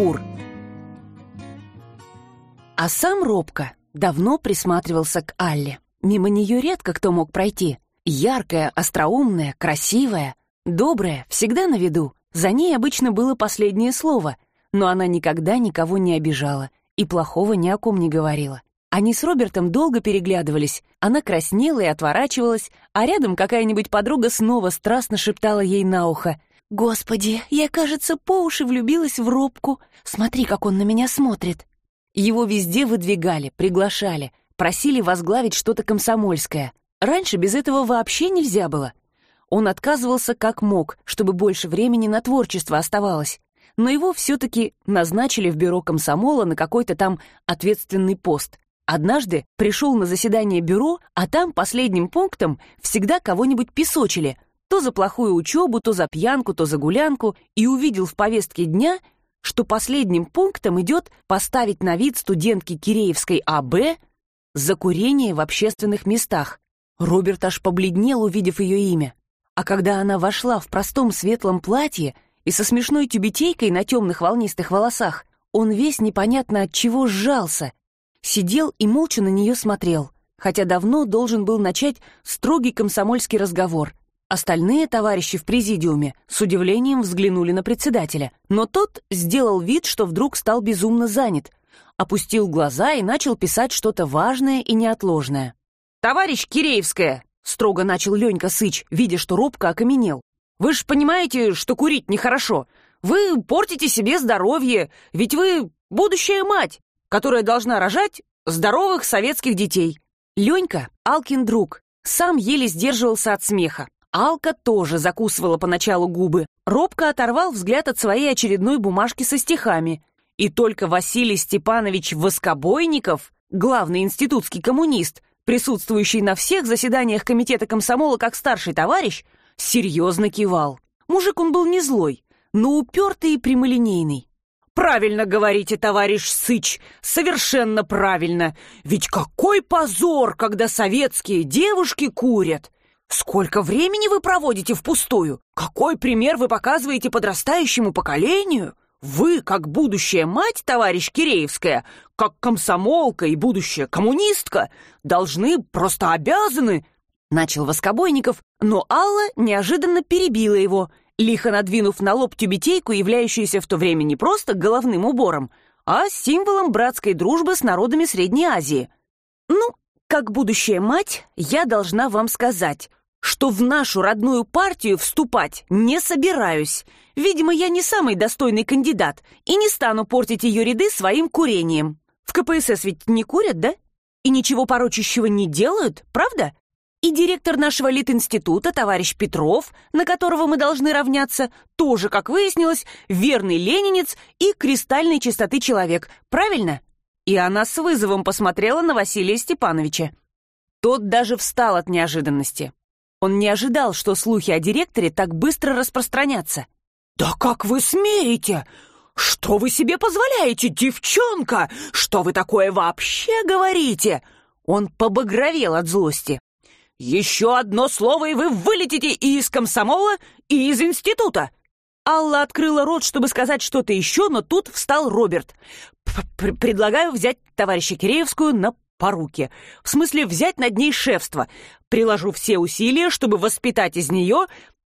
кур. А сам Робко давно присматривался к Алле. Мимо нее редко кто мог пройти. Яркая, остроумная, красивая, добрая, всегда на виду. За ней обычно было последнее слово, но она никогда никого не обижала и плохого ни о ком не говорила. Они с Робертом долго переглядывались, она краснела и отворачивалась, а рядом какая-нибудь подруга снова страстно шептала ей на ухо. «Господи, я, кажется, по уши влюбилась в Робку. Смотри, как он на меня смотрит». Его везде выдвигали, приглашали, просили возглавить что-то комсомольское. Раньше без этого вообще нельзя было. Он отказывался как мог, чтобы больше времени на творчество оставалось. Но его все-таки назначили в бюро комсомола на какой-то там ответственный пост. Однажды пришел на заседание бюро, а там последним пунктом всегда кого-нибудь песочили. То за плохую учебу, то за пьянку, то за гулянку, и увидел в повестке дня, что последним пунктом идет поставить на вид студентки Киреевской АБ за курение в общественных местах. Роберт аж побледнел, увидев ее имя. А когда она вошла в простом светлом платье и со смешной тюбетейкой на темных волнистых волосах, он весь непонятно от чего сжался, сидел и молча на нее смотрел, хотя давно должен был начать строгий комсомольский разговор. Остальные товарищи в президиуме с удивлением взглянули на председателя, но тот сделал вид, что вдруг стал безумно занят, опустил глаза и начал писать что-то важное и неотложное. «Товарищ Киреевская!» — строго начал Ленька Сыч, видя, что робко окаменел. «Вы ж понимаете, что курить нехорошо. Вы портите себе здоровье, ведь вы будущая мать, которая должна рожать здоровых советских детей». Ленька — Алкин друг, сам еле сдерживался от смеха. Алка тоже закусывала поначалу губы. Робко оторвал взгляд от своей очередной бумажки со стихами. И только Василий Степанович Воскобойников, главный институтский коммунист, присутствующий на всех заседаниях комитета комсомола как старший товарищ, серьезно кивал. Мужик он был не злой, но упертый и прямолинейный. «Правильно говорите, товарищ Сыч, совершенно правильно. Ведь какой позор, когда советские девушки курят! Сколько времени вы проводите впустую? Какой пример вы показываете подрастающему поколению? Вы, как будущая мать, товарищ Киреевская, как комсомолка и будущая коммунистка, должны, просто обязаны...» Начал Воскобойников, но Алла неожиданно перебила его, лихо надвинув на лоб тюбетейку, являющуюся в то время не просто головным убором, а символом братской дружбы с народами Средней Азии. «Ну, как будущая мать, я должна вам сказать, что в нашу родную партию вступать не собираюсь. Видимо, я не самый достойный кандидат и не стану портить ее ряды своим курением. В КПСС ведь не курят, да? И ничего порочащего не делают, правда? И директор нашего Литинститута, товарищ Петров, на которого мы должны равняться, тоже, как выяснилось, верный ленинец и кристальной чистоты человек, правильно? И она с вызовом посмотрела на Василия Степановича. Тот даже встал от неожиданности. Он не ожидал, что слухи о директоре так быстро распространятся. «Да как вы смеете? Что вы себе позволяете, девчонка? Что вы такое вообще говорите?» Он побагровел от злости. «Еще одно слово, и вы вылетите и из комсомола, и из института!» Алла открыла рот, чтобы сказать что-то еще, но тут встал Роберт. «Предлагаю взять товарища Киреевскую на поруки. В смысле, взять над ней шефство. Приложу все усилия, чтобы воспитать из нее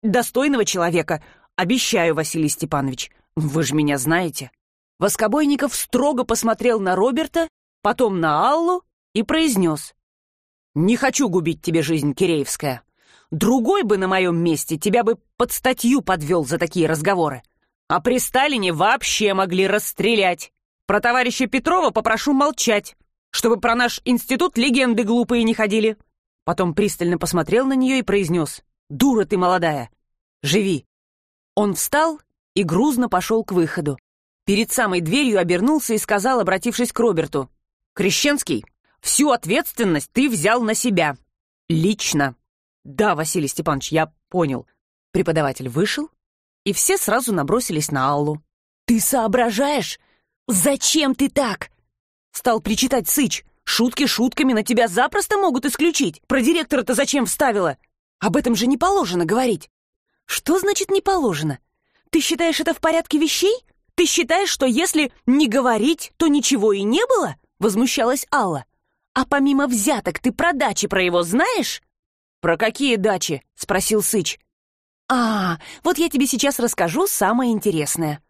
достойного человека. Обещаю, Василий Степанович. Вы же меня знаете. Воскобойников строго посмотрел на Роберта, потом на Аллу и произнес. «Не хочу губить тебе жизнь, Киреевская. Другой бы на моем месте тебя бы под статью подвел за такие разговоры. А при Сталине вообще могли расстрелять. Про товарища Петрова попрошу молчать чтобы про наш институт легенды глупые не ходили. Потом пристально посмотрел на нее и произнес «Дура ты молодая! Живи!» Он встал и грузно пошел к выходу. Перед самой дверью обернулся и сказал, обратившись к Роберту «Крещенский, всю ответственность ты взял на себя. Лично». «Да, Василий Степанович, я понял». Преподаватель вышел, и все сразу набросились на Аллу. «Ты соображаешь? Зачем ты так? Стал причитать Сыч. Шутки шутками на тебя запросто могут исключить. Про директора-то зачем вставила? Об этом же не положено говорить. Что значит не положено? Ты считаешь это в порядке вещей? Ты считаешь, что если не говорить, то ничего и не было?» — возмущалась Алла. «А помимо взяток ты про дачи про его знаешь?» «Про какие дачи?» — спросил Сыч. «А, вот я тебе сейчас расскажу самое интересное».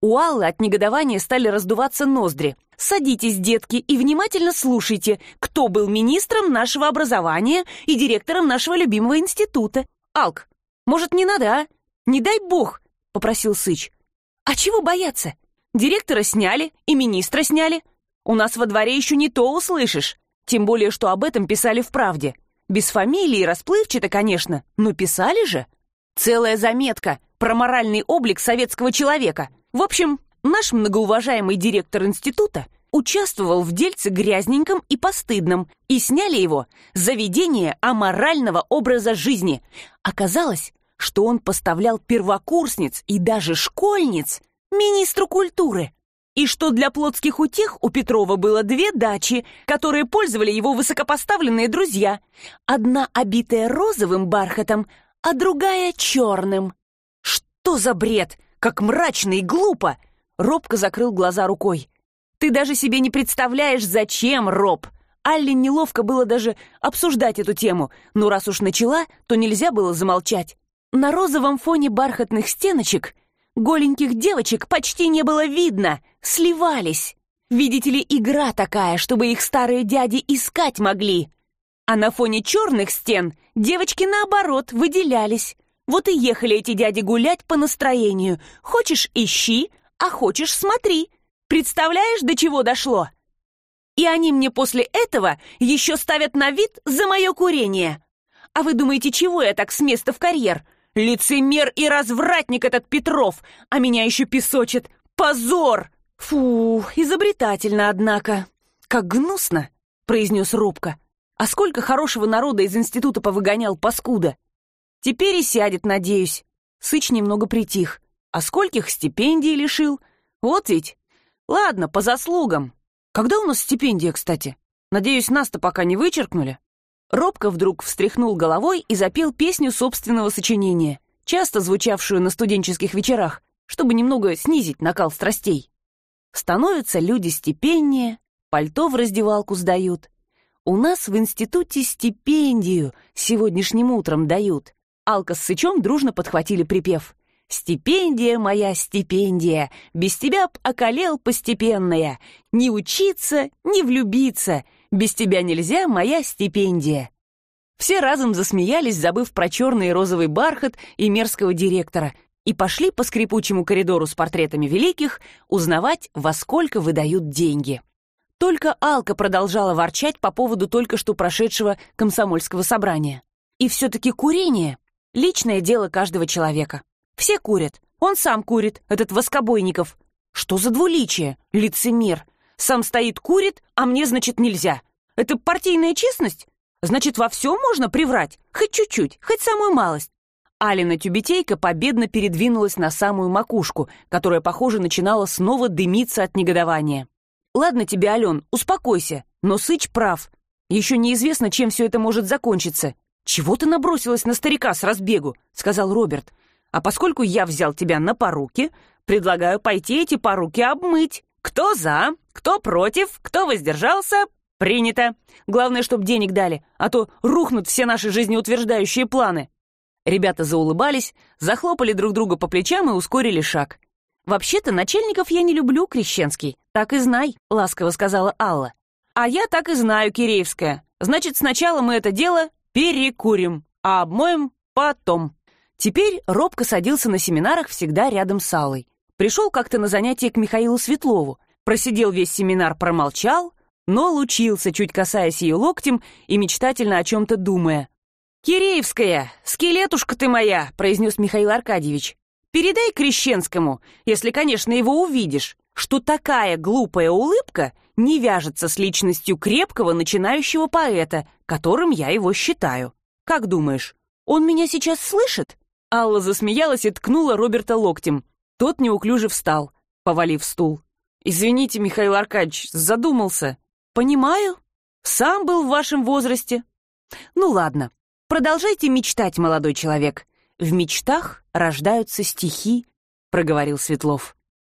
У Аллы от негодования стали раздуваться ноздри. «Садитесь, детки, и внимательно слушайте, кто был министром нашего образования и директором нашего любимого института. Алк, может, не надо, а? Не дай бог!» — попросил Сыч. «А чего бояться? Директора сняли и министра сняли. У нас во дворе еще не то услышишь. Тем более, что об этом писали в «Правде». Без фамилии, расплывчато, конечно, но писали же. Целая заметка про моральный облик советского человека. В общем, наш многоуважаемый директор института участвовал в дельце грязненьком и постыдном, и сняли его за ведение аморального образа жизни. Оказалось, что он поставлял первокурсниц и даже школьниц министру культуры, и что для плотских утех у Петрова было две дачи, которые пользовали его высокопоставленные друзья, одна обитая розовым бархатом, а другая черным. Что за бред? Как мрачно и глупо! Робко закрыл глаза рукой. Ты даже себе не представляешь, зачем, Роб. Алле неловко было даже обсуждать эту тему, но раз уж начала, то нельзя было замолчать. На розовом фоне бархатных стеночек голеньких девочек почти не было видно, сливались. Видите ли, игра такая, чтобы их старые дяди искать могли. А на фоне черных стен девочки, наоборот, выделялись. Вот и ехали эти дяди гулять по настроению. Хочешь — ищи, а хочешь — смотри. Представляешь, до чего дошло? И они мне после этого еще ставят на вид за мое курение. А вы думаете, чего я так с места в карьер? Лицемер и развратник этот Петров, а меня еще песочит. Позор! Фу, изобретательно, однако. Как гнусно, произнес робко. А сколько хорошего народа из института повыгонял паскуда. Теперь и сядет, надеюсь. Сыч немного притих. А скольких стипендий лишил? Вот ведь. Ладно, по заслугам. Когда у нас стипендия, кстати? Надеюсь, нас-то пока не вычеркнули? Робко вдруг встряхнул головой и запел песню собственного сочинения, часто звучавшую на студенческих вечерах, чтобы немного снизить накал страстей. Становятся люди степеннее, пальто в раздевалку сдают. У нас в институте стипендию сегодняшним утром дают. Алка с Сычом дружно подхватили припев. «Стипендия моя, стипендия, без тебя б околел постепенная, не учиться, не влюбиться, без тебя нельзя, моя стипендия». Все разом засмеялись, забыв про черный и розовый бархат и мерзкого директора, и пошли по скрипучему коридору с портретами великих узнавать, во сколько выдают деньги. Только Алка продолжала ворчать по поводу только что прошедшего комсомольского собрания. И все-таки курение — личное дело каждого человека. Все курят. Он сам курит, этот Воскобойников. Что за двуличие? Лицемер. Сам стоит, курит, а мне, значит, нельзя. Это партийная честность? Значит, во всем можно приврать? Хоть чуть-чуть, хоть самую малость. Алина Тюбетейка победно передвинулась на самую макушку, которая, похоже, начинала снова дымиться от негодования. «Ладно тебе, Ален, успокойся, но Сыч прав. Еще неизвестно, чем все это может закончиться. Чего ты набросилась на старика с разбегу?» — сказал Роберт. «А поскольку я взял тебя на поруки, предлагаю пойти эти поруки обмыть. Кто за, кто против, кто воздержался, принято. Главное, чтобы денег дали, а то рухнут все наши жизнеутверждающие планы. Ребята заулыбались, захлопали друг друга по плечам и ускорили шаг. «Вообще-то начальников я не люблю, Крещенский, так и знай», — ласково сказала Алла. «А я так и знаю, Киреевская. Значит, сначала мы это дело перекурим, а обмоем потом». Теперь робко садился на семинарах всегда рядом с Аллой. Пришел как-то на занятие к Михаилу Светлову, просидел весь семинар, промолчал, но лучился, чуть касаясь ее локтем и мечтательно о чем-то думая. «Киреевская, скелетушка ты моя!» — произнес Михаил Аркадьевич. «Передай Крещенскому, если, конечно, его увидишь, что такая глупая улыбка не вяжется с личностью крепкого начинающего поэта, которым я его считаю. Как думаешь, он меня сейчас слышит?» Алла засмеялась и ткнула Роберта локтем. Тот неуклюже встал, повалив стул. «Извините, Михаил Аркадьевич, задумался». «Понимаю. Сам был в вашем возрасте». «Ну ладно, продолжайте мечтать, молодой человек. В мечтах рождаются стихи», — проговорил Светлов.